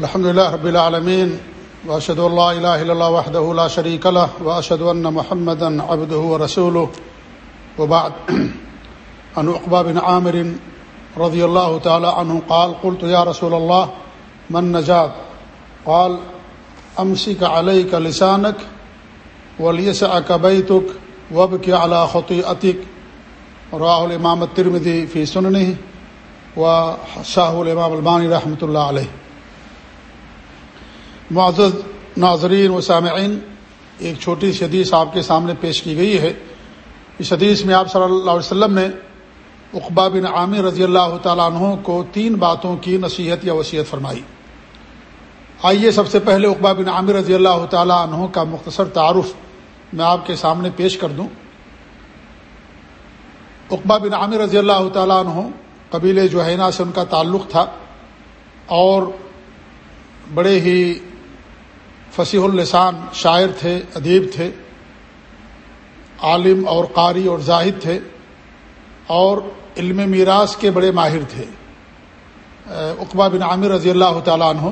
الحمد لله رب العالمين واشهد ان لا اله الا الله وحده لا شريك له واشهد ان محمدا عبده ورسوله. وبعد، عن عقبه بن عامر رضي الله تعالى عنه قال، قلت يا رسول الله، من نجات قال امسك عليك لسانك، وليسعك بيتك وابك على خطيئتك. رواه الامام الترمذي في سننه وشاه الامام الباني رحمه الله عليه. معزز ناظرین و سامعین، ایک چھوٹی سی حدیث آپ کے سامنے پیش کی گئی ہے۔ اس حدیث میں آپ صلی اللہ علیہ وسلم نے اقبا بن عامر رضی اللہ تعالیٰ عنہ کو تین باتوں کی نصیحت یا وصیت فرمائی۔ آئیے سب سے پہلے اقبا بن عامر رضی اللہ تعالیٰ عنہ کا مختصر تعارف میں آپ کے سامنے پیش کر دوں۔ اقبا بن عامر رضی اللہ تعالیٰ عنہ قبیل جوہینہ سے ان کا تعلق تھا اور بڑے ہی فصیح السان شاعر تھے، ادیب تھے، عالم اور قاری اور زاہد تھے اور علم میراث کے بڑے ماہر تھے۔ اقبا بن عامر رضی اللہ تعالیٰ عنہ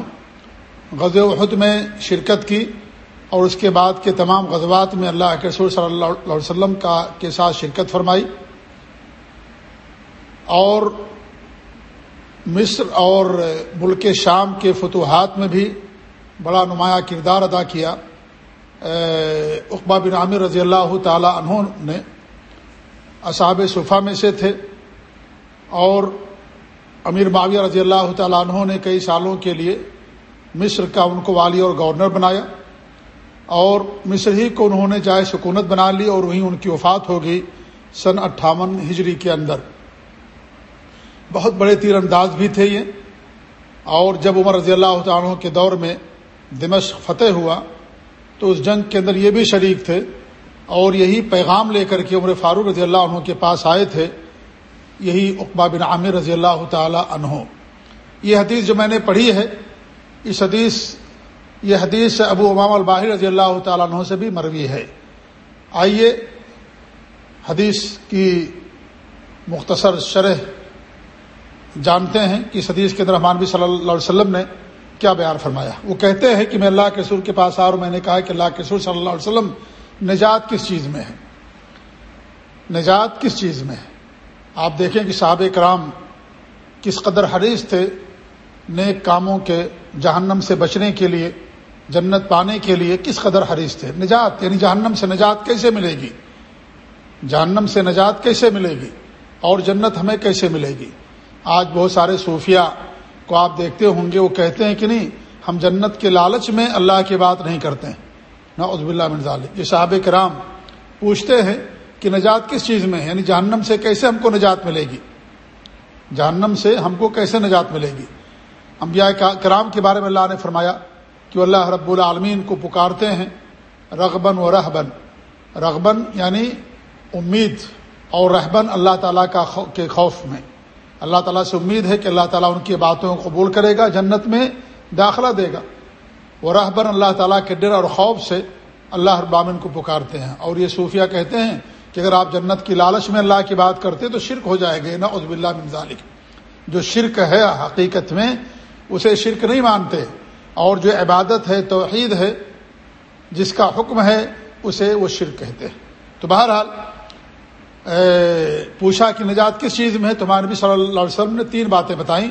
غز وحد میں شرکت کی اور اس کے بعد کے تمام غزوات میں اللہ کے رسول صلی اللہ علیہ وسلم کا، کے ساتھ شرکت فرمائی۔ اور مصر اور ملک شام کے فتوحات میں بھی بڑا نمایاں کردار ادا کیا۔ اقبا بن عامر رضی اللہ تعالی عنہ نے اصحاب صفحہ میں سے تھے اور امیر معاویہ رضی اللہ تعالیٰ عنہ نے کئی سالوں کے لیے مصر کا ان کو والی اور گورنر بنایا اور مصر ہی کو انہوں نے جائے سکونت بنا لی اور وہیں ان کی وفات ہو گئی سن اٹھاون ہجری کے اندر۔ بہت بڑے تیر انداز بھی تھے یہ۔ اور جب عمر رضی اللہ تعالیٰ کے دور میں دمشق فتح ہوا، تو اس جنگ کے اندر یہ بھی شریک تھے اور یہی پیغام لے کر کے عمر فاروق رضی اللہ عنہ کے پاس آئے تھے، یہی اقبا بن عامر رضی اللہ تعالی عنہ۔ یہ حدیث جو میں نے پڑھی ہے، اس حدیث، یہ حدیث ابو امام الباہر رضی اللہ تعالیٰ عنہ سے بھی مروی ہے۔ آئیے حدیث کی مختصر شرح جانتے ہیں۔ کہ اس حدیث کے اندر رحمان بھی صلی اللہ علیہ وسلم نے کیا بیان فرمایا؟ وہ کہتے ہیں کہ میں اللہ کے سر کے پاس آ اور میں نے کہا کہ اللہ کے سر صلی اللہ علیہ وسلم نجات کس چیز میں ہے؟ نجات کس چیز میں ہے؟ آپ دیکھیں کہ صحابہ کرام کس قدر حریث تھے نیک کاموں کے جہنم سے بچنے کے لیے، جنت پانے کے لیے کس قدر حریث تھے؟ نجات یعنی جہنم سے نجات کیسے ملے گی؟ جہنم سے نجات کیسے ملے گی؟ اور جنت ہمیں کیسے ملے گی؟ آج بہت سارے صوفیہ کو آپ دیکھتے ہوں گے، وہ کہتے ہیں کہ نہیں، ہم جنت کے لالچ میں اللہ کی بات نہیں کرتے ہیں۔ نہ عزب اللہ مرزال یہ صحاب کرام پوچھتے ہیں کہ نجات کس چیز میں ہے؟ یعنی جہنم سے کیسے ہم کو نجات ملے گی؟ جہنم سے ہم کو کیسے نجات ملے گی؟ انبیاء کرام کے بارے میں اللہ نے فرمایا کہ اللہ رب العالمین کو پکارتے ہیں رغبن و رہبن رغبن یعنی امید اور رہبن اللہ تعالیٰ کا کے خوف میں۔ اللہ تعالیٰ سے امید ہے کہ اللہ تعالیٰ ان کی باتوں کو قبول کرے گا، جنت میں داخلہ دے گا۔ وہ رہبر اللہ تعالیٰ کے ڈر اور خوف سے اللہ ابامن کو پکارتے ہیں۔ اور یہ صوفیہ کہتے ہیں کہ اگر آپ جنت کی لالچ میں اللہ کی بات کرتے تو شرک ہو جائے گا۔ نا عزب اللہ من ذالک۔ جو شرک ہے حقیقت میں، اسے شرک نہیں مانتے۔ اور جو عبادت ہے، توحید ہے، جس کا حکم ہے، اسے وہ شرک کہتے ہیں۔ تو بہرحال پوچھا کہ نجات کس چیز میں ہے؟ تمہارے نبی صلی اللہ علیہ وسلم نے تین باتیں بتائیں۔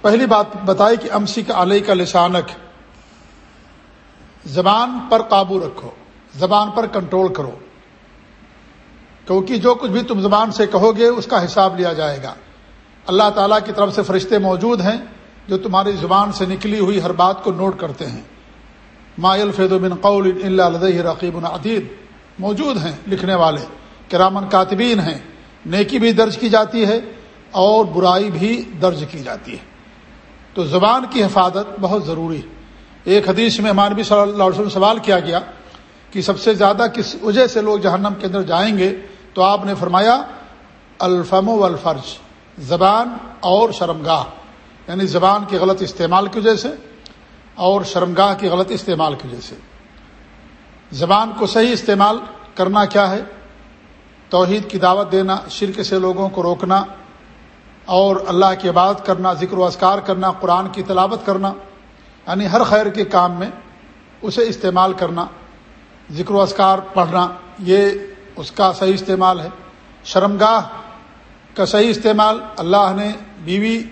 پہلی بات بتائی کہ امسی کا علیہ کا لسانک۔ زبان پر قابو رکھو، زبان پر کنٹرول کرو۔ کیونکہ جو کچھ بھی تم زبان سے کہو گے، اس کا حساب لیا جائے گا۔ اللہ تعالیٰ کی طرف سے فرشتے موجود ہیں جو تمہاری زبان سے نکلی ہوئی ہر بات کو نوٹ کرتے ہیں۔ ما الفید بن قول اللہ رقیب العدید موجود ہیں لکھنے والے۔ کرامن کاتبین ہیں، نیکی بھی درج کی جاتی ہے اور برائی بھی درج کی جاتی ہے۔ تو زبان کی حفاظت بہت ضروری ہے۔ ایک حدیث میں مانوی صلی اللہ علیہ وسلم سوال کیا گیا کہ سب سے زیادہ کس وجہ سے لوگ جہنم کے اندر جائیں گے؟ تو آپ نے فرمایا، الفم و الفرج زبان اور شرمگاہ۔ یعنی زبان کے غلط استعمال کی وجہ سے اور شرمگاہ کی غلط استعمال کی وجہ سے۔ زبان کو صحیح استعمال کرنا کیا ہے؟ توحید کی دعوت دینا، شرک سے لوگوں کو روکنا، اور اللہ کی عبادت کرنا، ذکر و اذکار کرنا، قرآن کی تلاوت کرنا یعنی ہر خیر کے کام میں اسے استعمال کرنا، ذکر و اسکار پڑھنا، یہ اس کا صحیح استعمال ہے۔ شرمگاہ کا صحیح استعمال اللہ نے بیوی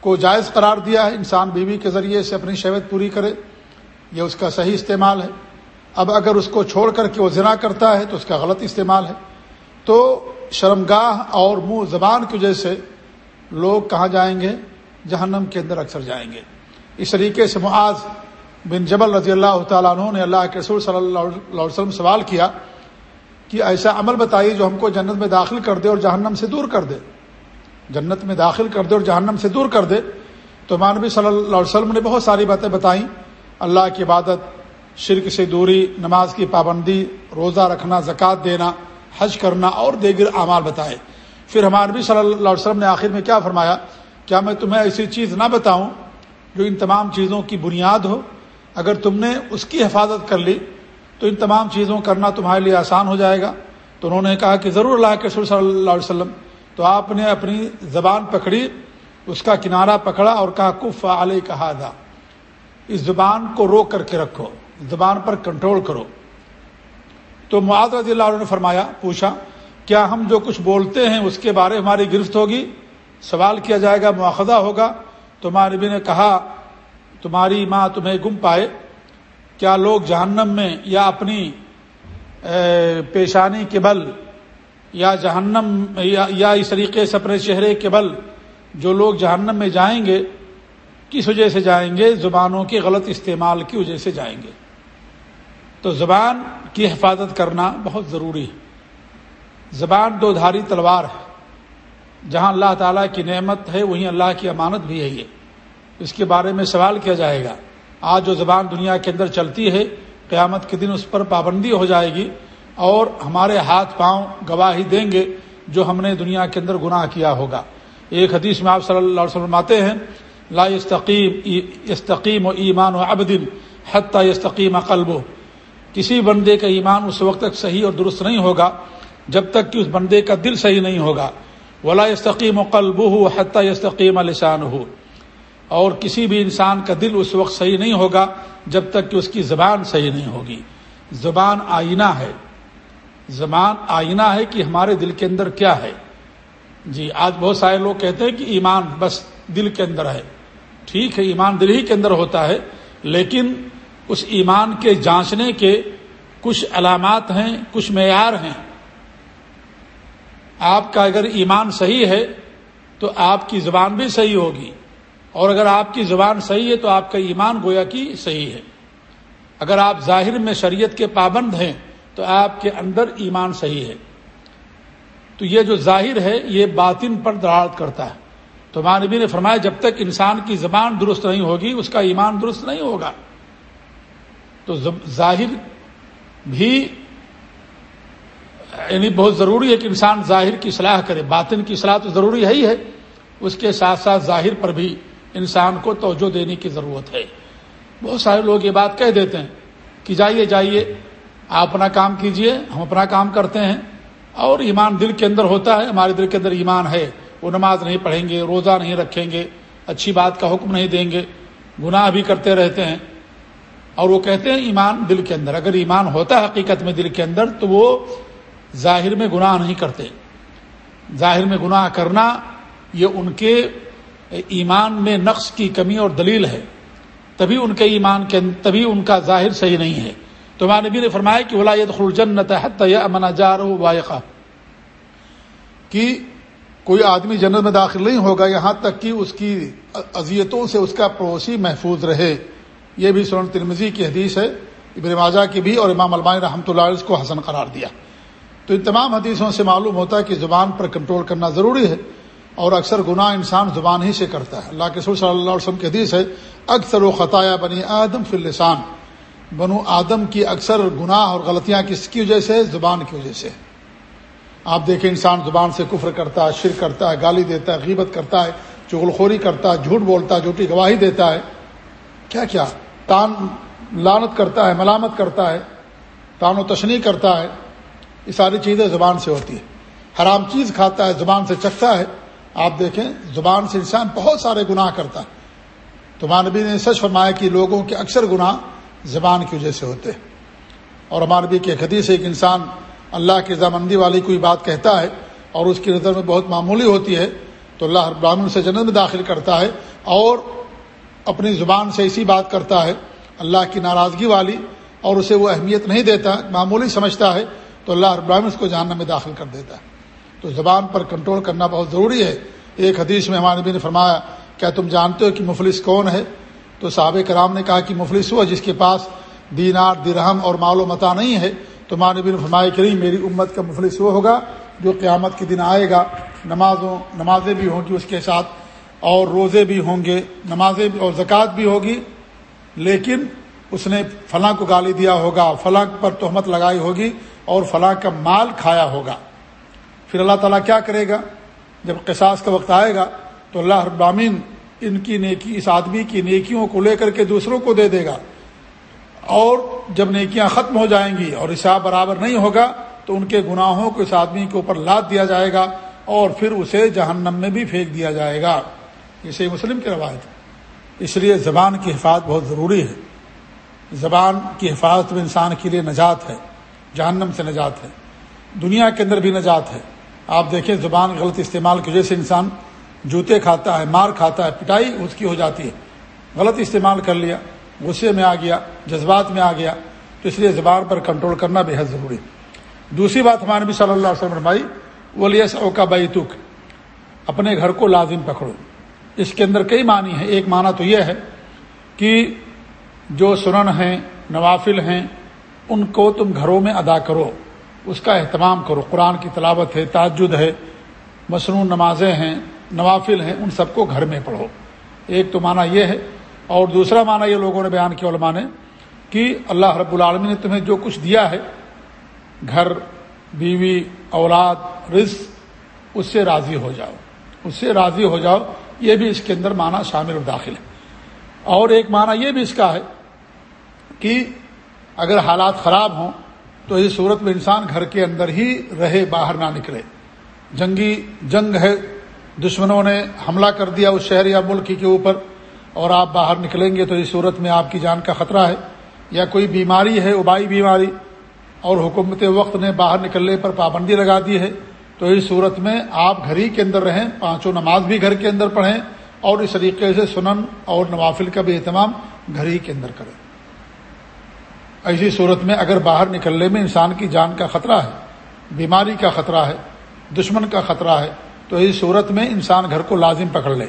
کو جائز قرار دیا ہے، انسان بیوی کے ذریعے سے اپنی شہوت پوری کرے، یہ اس کا صحیح استعمال ہے۔ اب اگر اس کو چھوڑ کر کے وہ ذنا کرتا ہے تو اس کا غلط استعمال ہے۔ تو شرمگاہ اور منہ زبان کی وجہ سے لوگ کہاں جائیں گے؟ جہنم کے اندر اکثر جائیں گے۔ اس طریقے سے معاذ بن جبل رضی اللہ تعالیٰ عنہ نے اللہ کے رسول صلی اللہ علیہ وسلم سوال کیا کہ ایسا عمل بتائیے جو ہم کو جنت میں داخل کر دے اور جہنم سے دور کر دے۔ جنت میں داخل کر دے اور جہنم سے دور کر دے۔ تو مانوی صلی اللہ علیہ وسلم نے بہت ساری باتیں بتائیں۔ اللہ کی عبادت، شرک سے دوری، نماز کی پابندی، روزہ رکھنا، زکوٰۃ دینا حج کرنا اور دیگر اعمال بتائے۔ پھر ہمارے نبی صلی اللہ علیہ وسلم نے آخر میں کیا فرمایا، کیا میں تمہیں ایسی چیز نہ بتاؤں جو ان تمام چیزوں کی بنیاد ہو؟ اگر تم نے اس کی حفاظت کر لی، تو ان تمام چیزوں کرنا تمہارے لیے آسان ہو جائے گا۔ تو انہوں نے کہا کہ ضرور اللہ کے صلی اللہ علیہ وسلم، تو آپ نے اپنی زبان پکڑی، اس کا کنارہ پکڑا اور کہا، کف علیہ کہا تھا اس زبان کو روک کر کے رکھو، زبان پر کنٹرول کرو۔ تو معاذ رضی اللہ عنہ نے فرمایا، پوچھا، کیا ہم جو کچھ بولتے ہیں اس کے بارے ہماری گرفت ہوگی؟ سوال کیا جائے گا مواخذہ ہوگا۔ تو نبی نے کہا، تمہاری ماں تمہیں گم پائے۔ کیا لوگ جہنم میں یا اپنی پیشانی کے بل، یا جہنم یا اس طریقے سے اپنے چہرے کے بل جو لوگ جہنم میں جائیں گے، کس وجہ سے جائیں گے؟ زبانوں کے غلط استعمال کی وجہ سے جائیں گے۔ تو زبان کی حفاظت کرنا بہت ضروری ہے۔ زبان دو دھاری تلوار ہے۔ جہاں اللہ تعالیٰ کی نعمت ہے، وہیں اللہ کی امانت بھی ہے یہ۔ اس کے بارے میں سوال کیا جائے گا۔ آج جو زبان دنیا کے اندر چلتی ہے، قیامت کے دن اس پر پابندی ہو جائے گی اور ہمارے ہاتھ پاؤں گواہی دیں گے جو ہم نے دنیا کے اندر گناہ کیا ہوگا۔ ایک حدیث میں آپ صلی اللہ علیہ وسلم آتے ہیں، لا استقیم استقیم و ایمان و ابدن حتیٰ استقیم قلب کسی بندے کا ایمان اس وقت تک صحیح اور درست نہیں ہوگا جب تک کہ اس بندے کا دل صحیح نہیں ہوگا۔ ولا استقیم و قلب ہو حتیٰ استقیم لسان ہو اور کسی بھی انسان کا دل اس وقت صحیح نہیں ہوگا جب تک کہ اس کی زبان صحیح نہیں ہوگی۔ زبان آئینہ ہے۔ زبان آئینہ ہے کہ ہمارے دل کے اندر کیا ہے۔ جی آج بہت سارے لوگ کہتے ہیں کہ ایمان بس دل کے اندر ہے۔ ٹھیک ہے، ایمان دل ہی کے اندر ہوتا ہے، لیکن اس ایمان کے جانچنے کے کچھ علامات ہیں، کچھ معیار ہیں۔ آپ کا اگر ایمان صحیح ہے، تو آپ کی زبان بھی صحیح ہوگی۔ اور اگر آپ کی زبان صحیح ہے، تو آپ کا ایمان گویا کی صحیح ہے۔ اگر آپ ظاہر میں شریعت کے پابند ہیں، تو آپ کے اندر ایمان صحیح ہے۔ تو یہ جو ظاہر ہے، یہ باطن پر دراڑت کرتا ہے۔ تو مانبی نے فرمایا، جب تک انسان کی زبان درست نہیں ہوگی، اس کا ایمان درست نہیں ہوگا۔ تو ظاہر بھی یعنی بہت ضروری ہے کہ انسان ظاہر کی صلاح کرے۔ باطن کی صلاح تو ضروری ہے ہی ہے۔ اس کے ساتھ ساتھ ظاہر پر بھی انسان کو توجہ دینے کی ضرورت ہے۔ بہت سارے لوگ یہ بات کہہ دیتے ہیں کہ جائیے جائیے، آپ اپنا کام کیجیے، ہم اپنا کام کرتے ہیں۔ اور ایمان دل کے اندر ہوتا ہے، ہمارے دل کے اندر ایمان ہے۔ وہ نماز نہیں پڑھیں گے، روزہ نہیں رکھیں گے، اچھی بات کا حکم نہیں دیں گے۔ گناہ بھی کرتے رہتے ہیں۔ اور وہ کہتے ہیں ایمان دل کے اندر۔ اگر ایمان ہوتا ہے حقیقت میں دل کے اندر، تو وہ ظاہر میں گناہ نہیں کرتے۔ ظاہر میں گناہ کرنا یہ ان کے ایمان میں نقص کی کمی اور دلیل ہے۔ تبھی ان کے ایمان کے تبھی ان کا ظاہر صحیح نہیں ہے۔ تو ماں نبی نے فرمایا کہ ولاد الجنت امنا جار وائقہ کہ کوئی آدمی جنت میں داخل نہیں ہوگا، یہاں تک کہ اس کی اذیتوں سے اس کا پڑوسی محفوظ رہے۔ یہ بھی سورن ترمزی کی حدیث ہے، ابن ماجہ کی بھی اور امام علماء رحمۃ اللہ علیہ کو حسن قرار دیا۔ تو ان تمام حدیثوں سے معلوم ہوتا ہے کہ زبان پر کنٹرول کرنا ضروری ہے اور اکثر گناہ انسان زبان ہی سے کرتا ہے۔ اللہ کے صلی اللہ علیہ وسلم کی حدیث ہے، اکثر و خطایا بنی آدم فی السان بنو آدم کی اکثر گناہ اور غلطیاں کس کی وجہ سے زبان کی وجہ سے۔ آپ دیکھیں انسان زبان سے کفر کرتا ہے شر کرتا ہے، گالی دیتا ہے، غیبت کرتا ہے، چغلخوری کرتا ہے، جھوٹ بولتا ہے، جھوٹی گواہی دیتا ہے۔ کیا کیا؟ تان لانت کرتا ہے، ملامت کرتا ہے، تان و تشنی کرتا ہے، یہ ساری چیزیں زبان سے ہوتی ہیں۔ حرام چیز کھاتا ہے، زبان سے چکھتا ہے۔ آپ دیکھیں، زبان سے انسان بہت سارے گناہ کرتا ہے۔ تو مانبی نے سچ فرمایا کہ لوگوں کے اکثر گناہ زبان کی وجہ سے ہوتے ہیں۔ اور ہمارے بھی ایک حدیث ایک انسان اللہ کی رضامندی والی کوئی بات کہتا ہے اور اس کی نظر میں بہت معمولی ہوتی ہے، تو اللہ ابراہین سے جنت میں داخل کرتا ہے اور اپنی زبان سے ایسی بات کرتا ہے، اللہ کی ناراضگی والی، اور اسے وہ اہمیت نہیں دیتا، معمولی سمجھتا ہے، تو اللہ ابراہیم اس کو جاننا میں داخل کر دیتا ہے۔ تو زبان پر کنٹرول کرنا بہت ضروری ہے۔ ایک حدیث میں ہمارے نبی نے فرمایا، کیا تم جانتے ہو کہ مفلس کون ہے؟ تو صحابہ کرام نے کہا کہ مفلس ہوا جس کے پاس دینار، درہم اور مال و متا نہیں ہے۔ تو ماں نبی نے فرمایا کریم، میری امت کا مفلس وہ ہوگا جو قیامت کے دن آئے گا۔ نمازوں، نمازیں بھی ہوں گی اس کے ساتھ۔ اور روزے بھی ہوں گے، نمازیں اور زکوٰۃ بھی ہوگی، لیکن اس نے فلاں کو گالی دیا ہوگا، فلاں پر تہمت لگائی ہوگی اور فلاں کا مال کھایا ہوگا۔ پھر اللہ تعالیٰ کیا کرے گا؟ جب قصاص کا وقت آئے گا تو اللہ ابامین ان کی نیکی، اس آدمی کی نیکیوں کو لے کر کے دوسروں کو دے دے گا۔ اور جب نیکیاں ختم ہو جائیں گی اور حساب برابر نہیں ہوگا تو ان کے گناہوں کو اس آدمی کے اوپر لاد دیا جائے گا اور پھر اسے جہنم میں بھی پھینک دیا جائے گا۔ یہ صحیح مسلم کی روایت اس لیے زبان کی حفاظت بہت ضروری ہے۔ زبان کی حفاظت میں انسان کے لیے نجات ہے، جہنم سے نجات ہے، دنیا کے اندر بھی نجات ہے۔ آپ دیکھیں زبان غلط استعمال کی وجہ سے انسان جوتے کھاتا ہے، مار کھاتا ہے، پٹائی اس کی ہو جاتی ہے۔ غلط استعمال کر لیا، غصے میں آ گیا، جذبات میں آ گیا۔ تو اس لیے زبان پر کنٹرول کرنا بے حد ضروری دوسری بات ہمارے نبی صلی اللہ علیہ وسلم رمائی ولیس اوکا بائی تک اپنے گھر کو لازم پکڑو۔ اس کے اندر کئی معنی ہیں۔ ایک معنی تو یہ ہے کہ جو سنن ہیں، نوافل ہیں، ان کو تم گھروں میں ادا کرو۔ اس کا اہتمام کرو۔ قرآن کی تلاوت ہے تعجد ہے مصنوع نمازیں ہیں، نوافل ہیں، ان سب کو گھر میں پڑھو۔ ایک تو معنی یہ ہے۔ اور دوسرا معنی یہ لوگوں نے بیان کیا علماء نے کہ اللہ رب العالمین نے تمہیں جو کچھ دیا ہے، گھر، بیوی، اولاد، رزق، اس سے راضی ہو جاؤ۔ اس سے راضی ہو جاؤ یہ بھی اس کے اندر معنی شامل اور داخل ہے۔ اور ایک معنی یہ بھی اس کا ہے کہ اگر حالات خراب ہوں تو اس صورت میں انسان گھر کے اندر ہی رہے، باہر نہ نکلے۔ جنگی جنگ ہے، دشمنوں نے حملہ کر دیا اس شہر یا ملک کے اوپر اور آپ باہر نکلیں گے تو اس صورت میں آپ کی جان کا خطرہ ہے۔ یا کوئی بیماری ہے، ابائی بیماری اور حکومت وقت نے باہر نکلنے پر پابندی لگا دی ہے۔ تو اس صورت میں آپ گھر ہی کے اندر رہیں، پانچوں نماز بھی گھر کے اندر پڑھیں اور اس طریقے سے سنن اور نوافل کا بھی اہتمام گھر ہی کے اندر کریں۔ ایسی صورت میں اگر باہر نکلنے میں انسان کی جان کا خطرہ ہے، بیماری کا خطرہ ہے، دشمن کا خطرہ ہے، تو اس صورت میں انسان گھر کو لازم پکڑ لے۔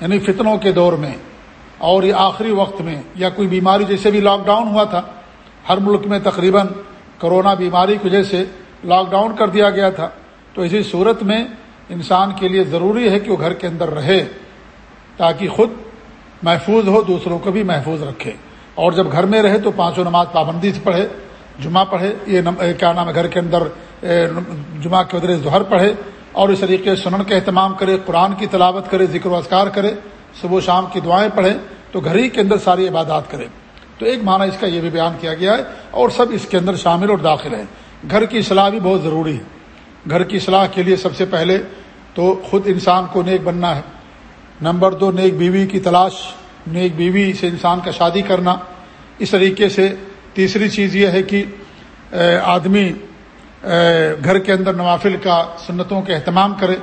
یعنی فتنوں کے دور میں اور یہ آخری وقت میں یا کوئی بیماری جیسے بھی لاک ڈاؤن ہوا تھا، ہر ملک میں تقریباً کرونا بیماری کی وجہ سے لاک ڈاؤن کر دیا گیا تھا۔ تو اسی صورت میں انسان کے لیے ضروری ہے کہ وہ گھر کے اندر رہے تاکہ خود محفوظ ہو، دوسروں کو بھی محفوظ رکھے۔ اور جب گھر میں رہے تو پانچوں نماز پابندی سے پڑھے، جمعہ پڑھے، یہ کیا نام ہے، گھر کے اندر جمعہ کے بدلے ظہر پڑھے اور اس طریقے سے سنن کا اہتمام کرے، قرآن کی تلاوت کرے، ذکر و اذکار کرے، صبح و شام کی دعائیں پڑھے، تو گھر ہی کے اندر ساری عبادات کرے۔ تو ایک معنی اس کا یہ بھی بیان کیا گیا ہے اور سب اس کے اندر شامل اور داخل ہیں۔ گھر کی اصلاح بھی بہت ضروری ہے۔ گھر کی اصلاح کے لیے سب سے پہلے تو خود انسان کو نیک بننا ہے۔ نمبر دو، نیک بیوی کی تلاش، نیک بیوی سے انسان کا شادی کرنا۔ اس طریقے سے تیسری چیز یہ ہے کہ آدمی گھر کے اندر نوافل کا سنتوں کا اہتمام کرے۔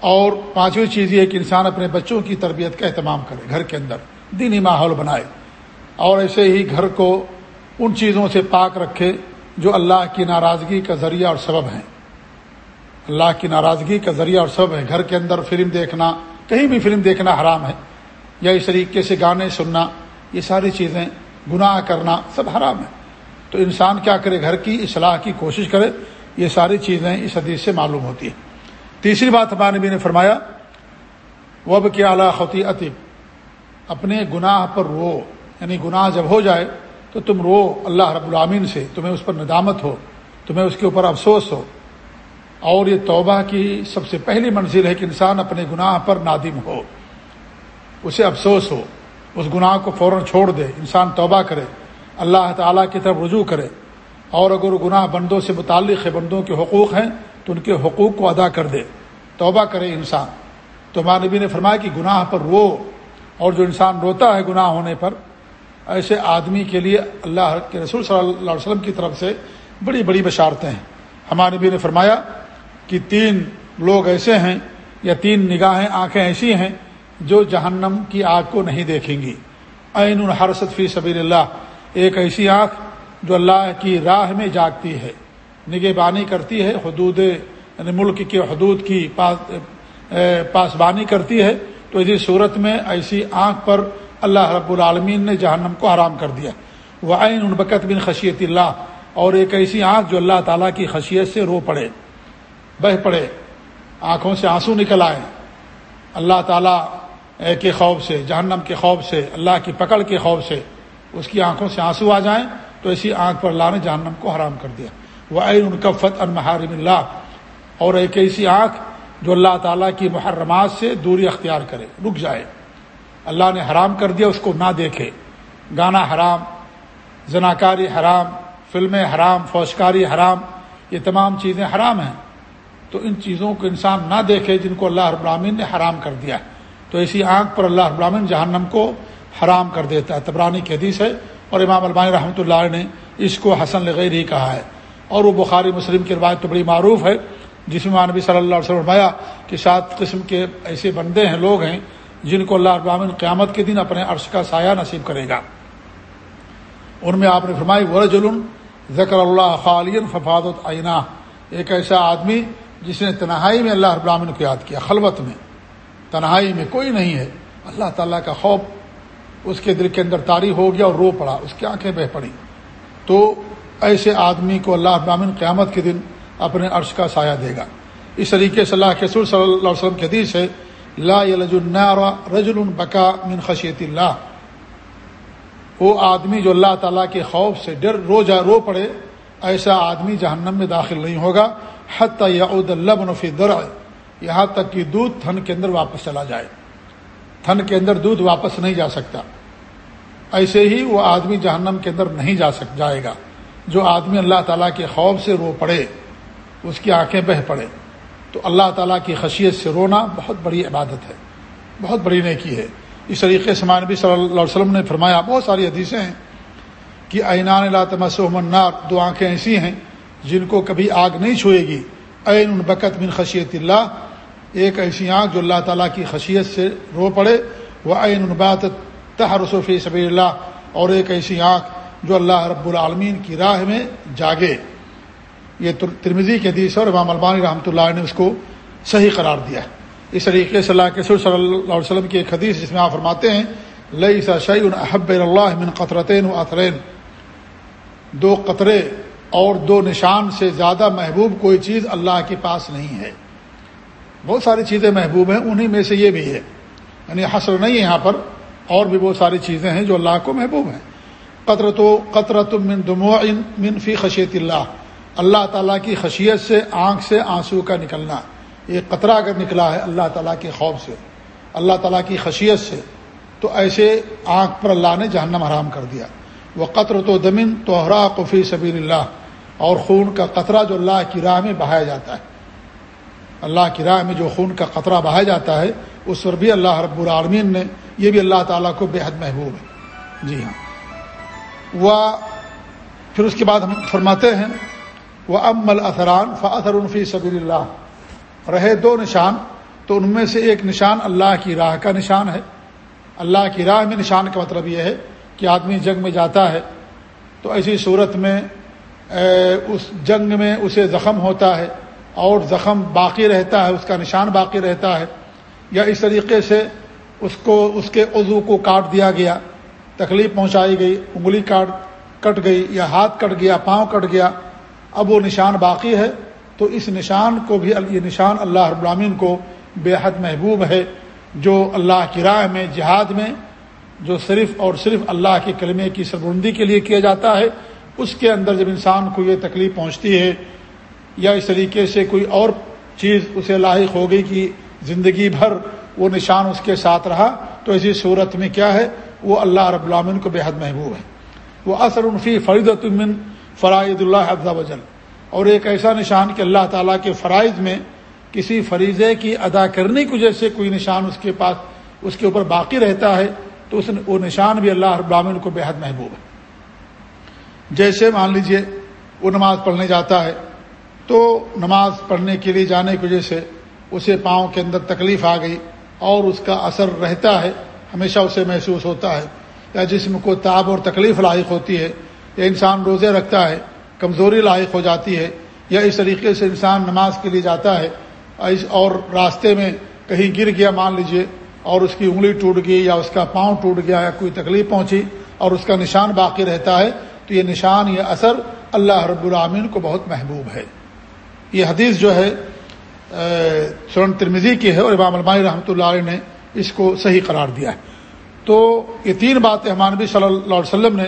اور پانچویں چیز یہ ہے کہ انسان اپنے بچوں کی تربیت کا اہتمام کرے، گھر کے اندر دینی ماحول بنائے۔ اور ایسے ہی گھر کو ان چیزوں سے پاک رکھے جو اللہ کی ناراضگی کا ذریعہ اور سبب ہیں۔ اللہ کی ناراضگی کا ذریعہ اور سبب ہے۔ گھر کے اندر فلم دیکھنا، کہیں بھی فلم دیکھنا حرام ہے۔ یا اس طریقے سے گانے سننا، یہ ساری چیزیں، گناہ کرنا سب حرام ہے۔ تو انسان کیا کرے؟ گھر کی اصلاح کی کوشش کرے۔ یہ ساری چیزیں اس حدیث سے معلوم ہوتی ہیں۔ تیسری بات ہمارے نبی نے فرمایا وب کے اعلیٰ خطی عطب اپنے گناہ پر رو یعنی گناہ جب ہو جائے تو تم رو، اللہ رب العامین سے، تمہیں اس پر ندامت ہو، تمہیں اس کے اوپر افسوس ہو۔ اور یہ توبہ کی سب سے پہلی منزل ہے کہ انسان اپنے گناہ پر نادم ہو۔ اسے افسوس ہو۔ اس گناہ کو فوراً چھوڑ دے۔ انسان توبہ کرے۔ اللہ تعالیٰ کی طرف رجوع کرے۔ اور اگر گناہ بندوں سے متعلق ہے، بندوں کے حقوق ہیں، تو ان کے حقوق کو ادا کر دے۔ توبہ کرے انسان۔ تو نبی نے فرمایا کہ گناہ پر رو۔ اور جو انسان روتا ہے گناہ ہونے پر، ایسے آدمی کے لیے اللہ کے رسول صلی اللہ علیہ وسلم کی طرف سے بڑی بڑی بشارتیں ہیں۔ ہمارے نبی نے فرمایا کہ تین لوگ ایسے ہیں یا تین نگاہیں آنکھیں ایسی ہیں جو جہنم کی آگ کو نہیں دیکھیں گی۔ عین الحرست فی سبیل اللہ، ایک ایسی آنکھ جو اللہ کی راہ میں جاگتی ہے نگہ بانی کرتی ہے، حدود یعنی ملک کے حدود کی پاسبانی کرتی ہے، تو اسی صورت میں ایسی آنکھ پر اللہ رب العالمین نے جہنم کو حرام کر دیا۔ وہ عین البکت بن خشیت اللہ، اور ایک ایسی آنکھ جو اللہ تعالیٰ کی خشیت سے رو پڑے۔ بہ پڑے، آنکھوں سے آنسو نکل آئے۔ اللہ تعالیٰ کے خوف سے، جہنم کے خوف سے، اللہ کی پکڑ کے خوف سے اس کی آنکھوں سے آنسو آ جائیں تو ایسی آنکھ پر اللہ نے جہنم کو حرام کر دیا۔ وہ عین الکفت المحارم اللہ اور ایک ایسی آنکھ جو اللہ تعالیٰ کی محرمات سے دوری اختیار کرے، رک جائے۔ اللہ نے حرام کر دیا، اس کو نہ دیکھے۔ گانا حرام، زناکاری حرام، فلمیں حرام فوشکاری حرام، یہ تمام چیزیں حرام ہیں۔ تو ان چیزوں کو انسان نہ دیکھے جن کو اللہ ابراہین نے حرام کر دیا تو اسی آنکھ پر اللہ ابراہین جہنم کو حرام کر دیتا ہے۔ تبرانی کی حدیث ہے اور امام البانی رحمۃ اللہ نے اس کو حسن لغیر ہی کہا ہے۔ اور وہ بخاری مسلم کی روایت تو بڑی معروف ہے۔ جس میں نبی صلی اللہ علیہ وسلم فرمایا کہ سات قسم کے ایسے بندے ہیں، لوگ ہیں جن کو اللہ ابراہین قیامت کے دن اپنے عرش کا سایہ نصیب کرے گا۔ ان میں آپ نے فرمائی ورجل ذکر اللہ خالین ففادت عینہ ایک ایسا آدمی جس نے تنہائی میں اللہ ابراہین کو یاد کیا، خلوت میں۔ تنہائی میں کوئی نہیں ہے۔ اللہ تعالیٰ کا خوف اس کے دل کے اندر تاری ہو گیا اور رو پڑا، اس کی آنکھیں بہ پڑی تو ایسے آدمی کو اللہ ابراہین قیامت کے دن اپنے عرش کا سایہ دے گا۔ اس طریقے سے اللہ کے سر صلی اللہ علیہ وسلم کے حدیث ہے، لا یلج النار رجل بکا من خشیت اللہ۔ وہ آدمی جو اللہ تعالیٰ کے خوف سے ڈر رو جا رو پڑے، ایسا آدمی جہنم میں داخل نہیں ہوگا۔ حتیٰ یعود اللہ فی درع یہاں تک کہ دودھ تھن کے اندر واپس چلا جائے۔ تھن کے اندر دودھ واپس نہیں جا سکتا۔ ایسے ہی وہ آدمی جہنم کے اندر نہیں جا سک، جائے گا۔ جو آدمی اللہ تعالیٰ کے خوف سے رو پڑے، اس کی آنکھیں بہ پڑے، تو اللہ تعالیٰ کی خشیت سے رونا بہت بڑی عبادت ہے۔ بہت بڑی نیکی ہے۔ اس طریقے سے مانبی صلی اللہ علیہ وسلم نے فرمایا، بہت ساری حدیثیں ہیں کہ اینان اللہ تمسنار دو آنکھیں ایسی ہیں جن کو کبھی آگ نہیں چھوئے گی۔ عین البکت بن خشیت اللہ۔ ایک ایسی آنکھ جو اللہ تعالیٰ کی خشیت سے رو پڑے۔ وہ عین البات تحرسفی صبی اللہ۔ اور ایک ایسی آنکھ جو اللہ رب العالمین کی راہ میں جاگے۔ یہ ترمزی کے حدیث اور امام البانی رحمۃ اللہ نے اس کو صحیح قرار دیا ہے۔ اس طریقے سے اللہ کے سر صلی اللہ علیہ وسلم کی ایک حدیث جس میں آپ فرماتے ہیں لئی سا شعی احب اللہ من قطرتین و اطرین۔ دو قطرے اور دو نشان سے زیادہ محبوب کوئی چیز اللہ کے پاس نہیں ہے۔ بہت ساری چیزیں محبوب ہیں انہیں میں سے یہ بھی ہے۔ یعنی حسر نہیں ہے یہاں پر، اور بھی بہت ساری چیزیں ہیں جو اللہ کو محبوب ہیں۔ قطرت و قطرت من دموع من فی خشیت اللہ۔ اللہ تعالیٰ کی خشیت سے، آنکھ سے آنسو کا نکلنا۔ یہ قطرہ اگر نکلا ہے اللہ تعالیٰ کے خوف سے، اللہ تعالیٰ کی خشیت سے، تو ایسے آنکھ پر اللہ نے جہنم حرام کر دیا۔ وہ قطر تو دمن توحرا قفی سبیل اللہ اور خون کا قطرہ جو اللہ کی راہ میں بہایا جاتا ہے۔ اللہ کی راہ میں جو خون کا قطرہ بہایا جاتا ہے، اس پر بھی اللہ رب العالمین نے، یہ بھی اللہ تعالیٰ کو بے حد محبوب ہے۔ جی ہاں۔ وہ پھر اس کے بعد ہم فرماتے ہیں وہ امل اثران فاثر فی سبیل اللہ۔ رہے دو نشان، تو ان میں سے ایک نشان اللہ کی راہ کا نشان ہے۔ اللہ کی راہ میں نشان کا مطلب یہ ہے کہ آدمی جنگ میں جاتا ہے، تو ایسی صورت میں اس جنگ میں اسے زخم ہوتا ہے اور زخم باقی رہتا ہے، اس کا نشان باقی رہتا ہے۔ یا اس طریقے سے اس کو، اس کے عضو کو کاٹ دیا گیا، تکلیف پہنچائی گئی، انگلی کاٹ، کٹ گئی یا ہاتھ کٹ گیا، پاؤں کٹ گیا، اب وہ نشان باقی ہے۔ تو اس نشان کو بھی، یہ نشان اللہ رب العالمین کو بے حد محبوب ہے، جو اللہ کی راہ میں، جہاد میں، جو صرف اور صرف اللہ کے کلمے کی سربرندی کے لیے کیا جاتا ہے۔ اس کے اندر جب انسان کو یہ تکلیف پہنچتی ہے یا اس طریقے سے کوئی اور چیز اسے لاحق ہو گئی کہ زندگی بھر وہ نشان اس کے ساتھ رہا، تو اسی صورت میں کیا ہے؟ وہ اللہ رب العامن کو بے حد محبوب ہے۔ وہ اثر انفی فرید من فرائض اللہ حفظہ وجل۔ اور ایک ایسا نشان کہ اللہ تعالیٰ کے فرائض میں کسی فریضے کی ادا کرنے کی وجہ سے کوئی نشان اس کے پاس، اس کے اوپر باقی رہتا ہے، تو اس وہ نشان بھی اللہ رب العالمین کو بے حد محبوب ہے۔ جیسے مان لیجیے وہ نماز پڑھنے جاتا ہے، تو نماز پڑھنے کے لیے جانے کی وجہ سے اسے پاؤں کے اندر تکلیف آ گئی اور اس کا اثر رہتا ہے، ہمیشہ اسے محسوس ہوتا ہے۔ یا جسم کو تاب اور تکلیف لاحق ہوتی ہے، یا انسان روزے رکھتا ہے، کمزوری لاحق ہو جاتی ہے، یا اس طریقے سے انسان نماز کے لیے جاتا ہے۔ اور راستے میں کہیں گر گیا مان لیجیے اور اس کی انگلی ٹوٹ گئی یا اس کا پاؤں ٹوٹ گیا یا کوئی تکلیف پہنچی اور اس کا نشان باقی رہتا ہے تو یہ نشان، یہ اثر اللہ رب العامین کو بہت محبوب ہے۔ یہ حدیث جو ہے سورن ترمیزی کی ہے اور امام المائی رحمۃ اللہ علیہ نے اس کو صحیح قرار دیا ہے۔ تو یہ تین باتیں ہمانبی صلی اللہ علیہ وسلم نے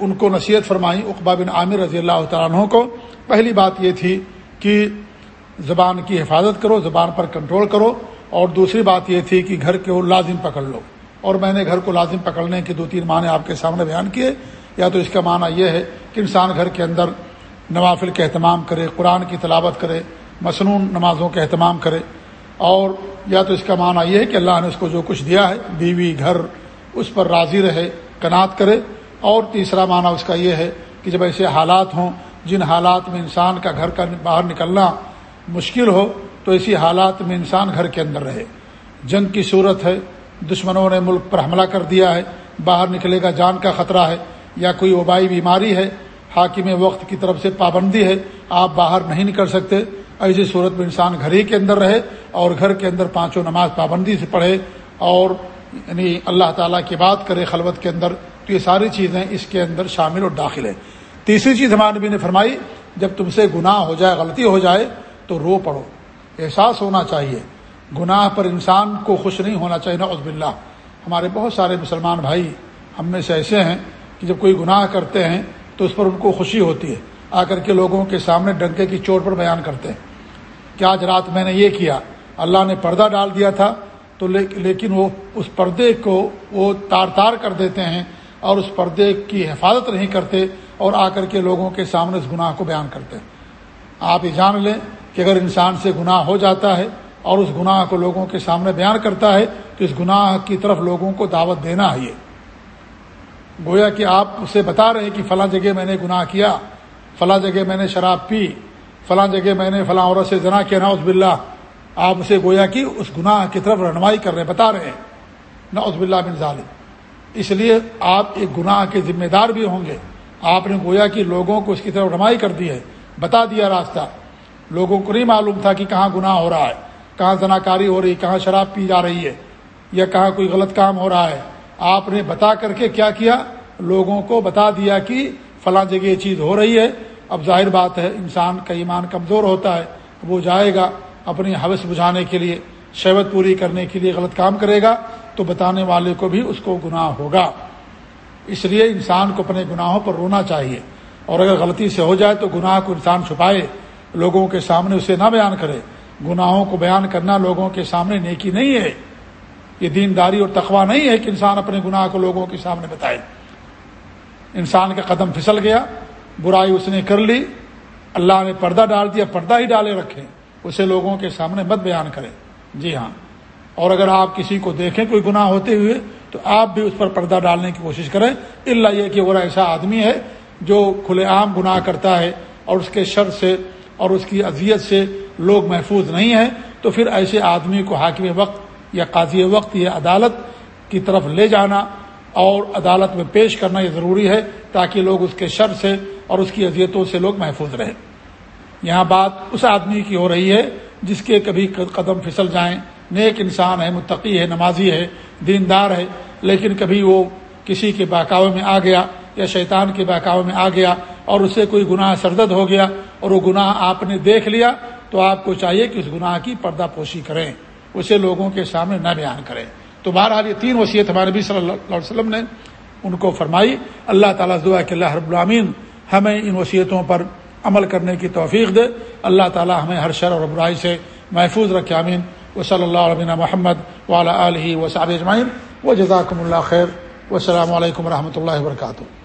ان کو نصیحت فرمائی اقبا بن عامر رضی اللہ تعالیٰ عنہ کو۔ پہلی بات یہ تھی کہ زبان کی حفاظت کرو، زبان پر کنٹرول کرو۔ اور دوسری بات یہ تھی کہ گھر کو لازم پکڑ لو۔ اور میں نے گھر کو لازم پکڑنے کے دو تین معنی آپ کے سامنے بیان کیے۔ یا تو اس کا معنی یہ ہے کہ انسان گھر کے اندر نوافل کا اہتمام کرے، قرآن کی تلاوت کرے مصنون نمازوں کا اہتمام کرے، اور یا تو اس کا معنی یہ ہے کہ اللہ نے اس کو جو کچھ دیا ہے، بیوی، گھر، اس پر راضی رہے، کنات کرے، اور تیسرا معنی اس کا یہ ہے کہ جب ایسے حالات ہوں، جن حالات میں انسان کا گھر کا باہر نکلنا مشکل ہو، تو اسی حالات میں انسان گھر کے اندر رہے۔ جنگ کی صورت ہے، دشمنوں نے ملک پر حملہ کر دیا ہے، باہر نکلے گا جان کا خطرہ ہے یا کوئی وبائی بیماری ہے، حاکم وقت کی طرف سے پابندی ہے، آپ باہر نہیں نکل سکتے۔ ایسی صورت میں انسان گھر ہی کے اندر رہے اور گھر کے اندر پانچوں نماز پابندی سے پڑھے اور یعنی اللہ تعالیٰ کی بات کرے خلوت کے اندر، تو یہ ساری چیزیں اس کے اندر شامل اور داخل ہے تیسری چیز ہمارے نبی نے فرمائی، جب تم سے گناہ ہو جائے، غلطی ہو جائے، تو رو پڑو۔ احساس ہونا چاہیے۔ گناہ پر انسان کو خوش نہیں ہونا چاہیے عزب اللہ ہمارے بہت سارے مسلمان بھائی ہم میں سے ایسے ہیں کہ جب کوئی گناہ کرتے ہیں تو اس پر ان کو خوشی ہوتی ہے۔ آ کر کے لوگوں کے سامنے ڈنکے کی چوٹ پر بیان کرتے ہیں۔ کہ آج رات میں نے یہ کیا؟ اللہ نے پردہ ڈال دیا تھا، تو لیکن وہ اس پردے کو وہ تار تار کر دیتے ہیں اور اس پردے کی حفاظت نہیں کرتے اور آ کر کے لوگوں کے سامنے اس گناہ کو بیان کرتے ہیں۔ آپ یہ جان لیں کہ اگر انسان سے گناہ ہو جاتا ہے اور اس گناہ کو لوگوں کے سامنے بیان کرتا ہے، تو اس گناہ کی طرف لوگوں کو دعوت دینا ہے۔ یہ گویا کہ آپ اسے بتا رہے ہیں کہ فلاں جگہ میں نے گناہ کیا، فلاں جگہ میں نے شراب پی، فلاں جگہ میں نے فلاں عورت سے جنا کیا نوز باللہ۔ آپ اسے گویا کہ اس گناہ کی طرف رہنمائی کر رہے ہیں، بتا رہے ہیں۔ نوز باللہ بن ظالم اس لیے آپ ایک گناہ کے ذمہ دار بھی ہوں گے۔ آپ نے گویا کہ لوگوں کو اس کی طرف رہنمائی کر دی ہے، بتا دیا راستہ۔ لوگوں کو نہیں معلوم تھا کہ کہاں گناہ ہو رہا ہے، کہاں زنا کاری ہو رہی ہے، کہاں شراب پی جا رہی ہے، یا کہاں کوئی غلط کام ہو رہا ہے۔ آپ نے بتا کر کے کیا کیا؟ لوگوں کو بتا دیا کہ فلاں جگہ یہ چیز ہو رہی ہے۔ اب ظاہر بات ہے، انسان کا ایمان کمزور ہوتا ہے۔ وہ جائے گا اپنی حوث بجھانے کے لیے، شہوت پوری کرنے کے لیے غلط کام کرے گا تو بتانے والے کو بھی اس کو گناہ ہوگا۔ اس لیے انسان کو اپنے گناہوں پر رونا چاہیے۔ اور اگر غلطی سے ہو جائے تو گناہ کو انسان چھپائے۔ لوگوں کے سامنے اسے نہ بیان کرے۔ گناہوں کو بیان کرنا لوگوں کے سامنے نیکی نہیں ہے۔ یہ دینداری اور تقوا نہیں ہے کہ انسان اپنے گناہ کو لوگوں کے سامنے بتائے۔ انسان کا قدم پھسل گیا، برائی اس نے کر لی، اللہ نے پردہ ڈال دیا، پردہ ہی ڈالے رکھے اسے لوگوں کے سامنے مت بیان کرے جی ہاں۔ اور اگر آپ کسی کو دیکھیں کوئی گناہ ہوتے ہوئے، تو آپ بھی اس پر پردہ ڈالنے کی کوشش کریں۔ اللہ یہ کہ وہ ایسا آدمی ہے جو کھلے عام گناہ کرتا ہے اور اس کے شر سے اور اس کی اذیت سے لوگ محفوظ نہیں ہیں، تو پھر ایسے آدمی کو حاکم وقت یا قاضی وقت یا عدالت کی طرف لے جانا اور عدالت میں پیش کرنا یہ ضروری ہے تاکہ لوگ اس کے شر سے اور اس کی اذیتوں سے لوگ محفوظ رہیں۔ یہاں بات اس آدمی کی ہو رہی ہے جس کے کبھی قدم پھسل جائیں۔ نیک انسان ہے، متقی ہے، نمازی ہے، دیندار ہے، لیکن کبھی وہ کسی کے بہکاوے میں آ گیا یا شیطان کے بہکاوے میں آ گیا اور اسے کوئی گناہ سردد ہو گیا اور وہ گناہ آپ نے دیکھ لیا تو آپ کو چاہیے کہ اس گناہ کی پردہ پوشی کریں۔ اسے لوگوں کے سامنے نہ بیان کریں۔ تو بہرحال یہ تین وصیت ہمارے نبی صلی اللہ علیہ وسلم نے ان کو فرمائی۔ اللہ تعالیٰ دعا کہ اللہ رب العامین ہمیں ان وصیتوں پر عمل کرنے کی توفیق دے۔ اللہ تعالیٰ ہمیں ہر شر اور برائی سے محفوظ رکھے امین و صلی اللہ علیہ محمد والا علیہ و صاب اجمعین۔ و جزاکم اللہ خیر۔ و علیکم و رحمۃ اللہ وبرکاتہ۔